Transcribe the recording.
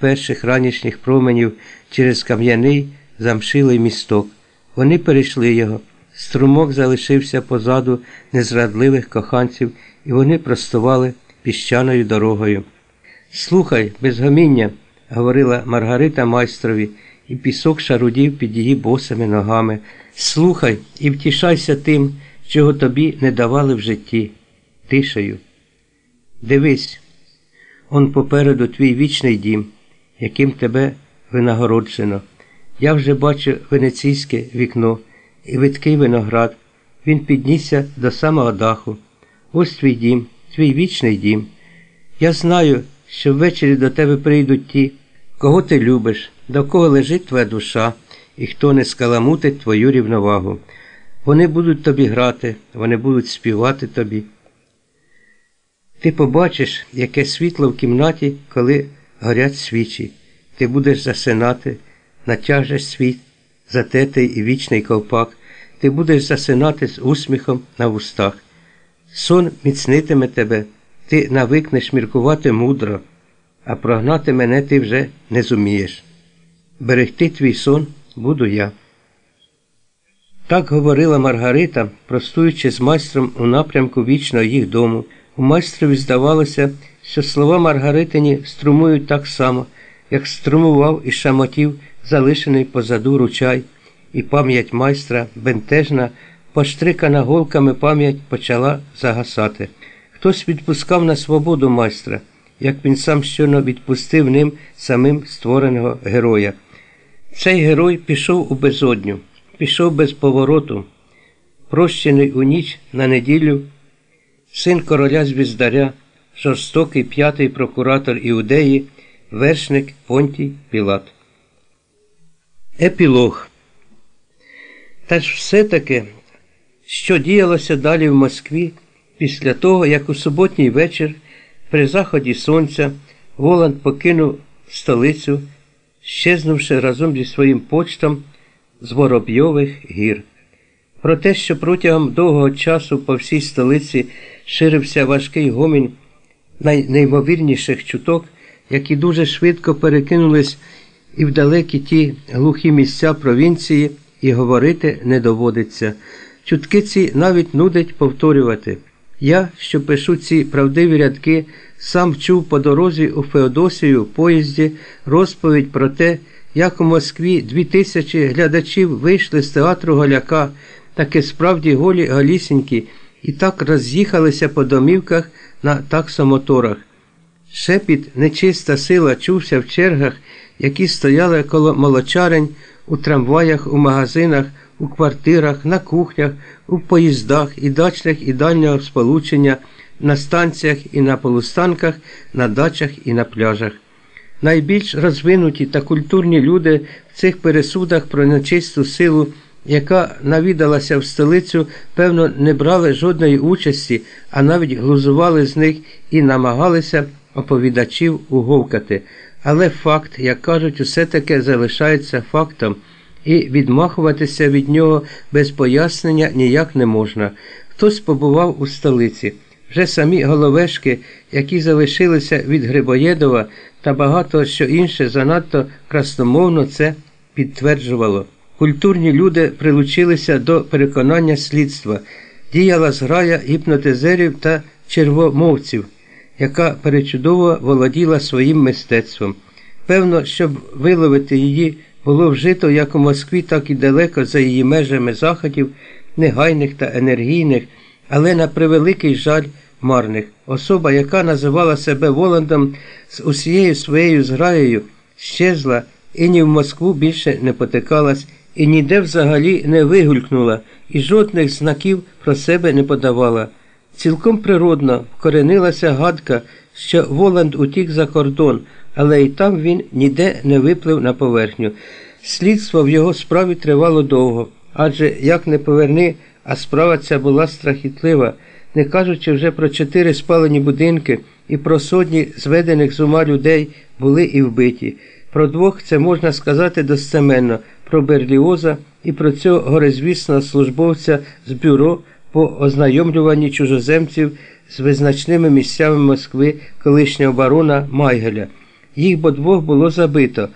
перших ранішніх променів через кам'яний замшилий місток. Вони перейшли його. Струмок залишився позаду незрадливих коханців, і вони простували піщаною дорогою. Слухай, без гаміння, говорила Маргарита майстрові, і пісок шарудів під її босими ногами. Слухай і втішайся тим, чого тобі не давали в житті. Тишею. Дивись, он попереду твій вічний дім, яким тебе винагороджено. Я вже бачу венеційське вікно і видкий виноград. Він піднісся до самого даху. Ось твій дім, твій вічний дім. Я знаю, що ввечері до тебе прийдуть ті, кого ти любиш, до кого лежить твоя душа, і хто не скаламутить твою рівновагу. Вони будуть тобі грати, вони будуть співати тобі. Ти побачиш, яке світло в кімнаті, коли горять свічі. Ти будеш засинати, натяжеш свій затетий і вічний ковпак, ти будеш засинати з усміхом на вустах. Сон міцнитиме тебе, ти навикнеш міркувати мудро, а прогнати мене ти вже не зумієш. Берегти твій сон буду я. Так говорила Маргарита, простуючи з майстром у напрямку вічного їх дому. У майстрові здавалося, що слова Маргаритині струмують так само, як струмував і шамотів залишений позаду ручай, і пам'ять майстра, бентежна, поштрикана голками пам'ять почала загасати. Хтось відпускав на свободу майстра, як він сам щойно відпустив ним самим створеного героя. Цей герой пішов у безодню, пішов без повороту, прощений у ніч на неділю, син короля звіздаря, жорстокий п'ятий прокуратор Іудеї, вершник Понтій Пілат. Епілог. Та ж все-таки, що діялося далі в Москві після того, як у суботній вечір при заході сонця Воланд покинув столицю, щезнувши разом зі своїм почтом з Воробйових гір. Про те, що протягом довгого часу по всій столиці ширився важкий гомінь найнеймовірніших чуток, які дуже швидко перекинулись і в далекі ті глухі місця провінції, і говорити не доводиться. Чутки ці навіть нудить повторювати. Я, що пишу ці правдиві рядки, сам чув по дорозі у Феодосію поїзді розповідь про те, як у Москві дві тисячі глядачів вийшли з театру Голяка, таки справді голі галісінькі, і так роз'їхалися по домівках на таксомоторах. Шепіт, нечиста сила чувся в чергах, які стояли коло молочарень, у трамваях, у магазинах, у квартирах, на кухнях, у поїздах і дачних і дальнього сполучення, на станціях і на полустанках, на дачах і на пляжах. Найбільш розвинуті та культурні люди в цих пересудах про нечисту силу, яка навідалася в столицю, певно, не брали жодної участі, а навіть глузували з них і намагалися оповідачів уговкати. Але факт, як кажуть, усе таки залишається фактом, і відмахуватися від нього без пояснення ніяк не можна. Хтось побував у столиці. Вже самі головешки, які залишилися від Грибоєдова та багато що інше занадто красномовно це підтверджувало. Культурні люди прилучилися до переконання слідства, діяла зграя гіпнотизерів та червомовців яка перечудово володіла своїм мистецтвом. Певно, щоб виловити її, було вжито як у Москві, так і далеко за її межами заходів, негайних та енергійних, але на превеликий жаль марних. Особа, яка називала себе Воландом з усією своєю зграєю, щезла і ні в Москву більше не потикалась, і ніде взагалі не вигулькнула, і жодних знаків про себе не подавала. Цілком природно вкоренилася гадка, що Воланд утік за кордон, але і там він ніде не виплив на поверхню. Слідство в його справі тривало довго, адже як не поверни, а справа ця була страхітлива, не кажучи вже про чотири спалені будинки і про сотні зведених з ума людей були і вбиті. Про двох це можна сказати достеменно, про Берліоза і про цього горизвісного службовця з бюро по ознайомлюванні чужоземців з визначними місцями Москви колишнього барона Майгеля. Їх бо двох було забито.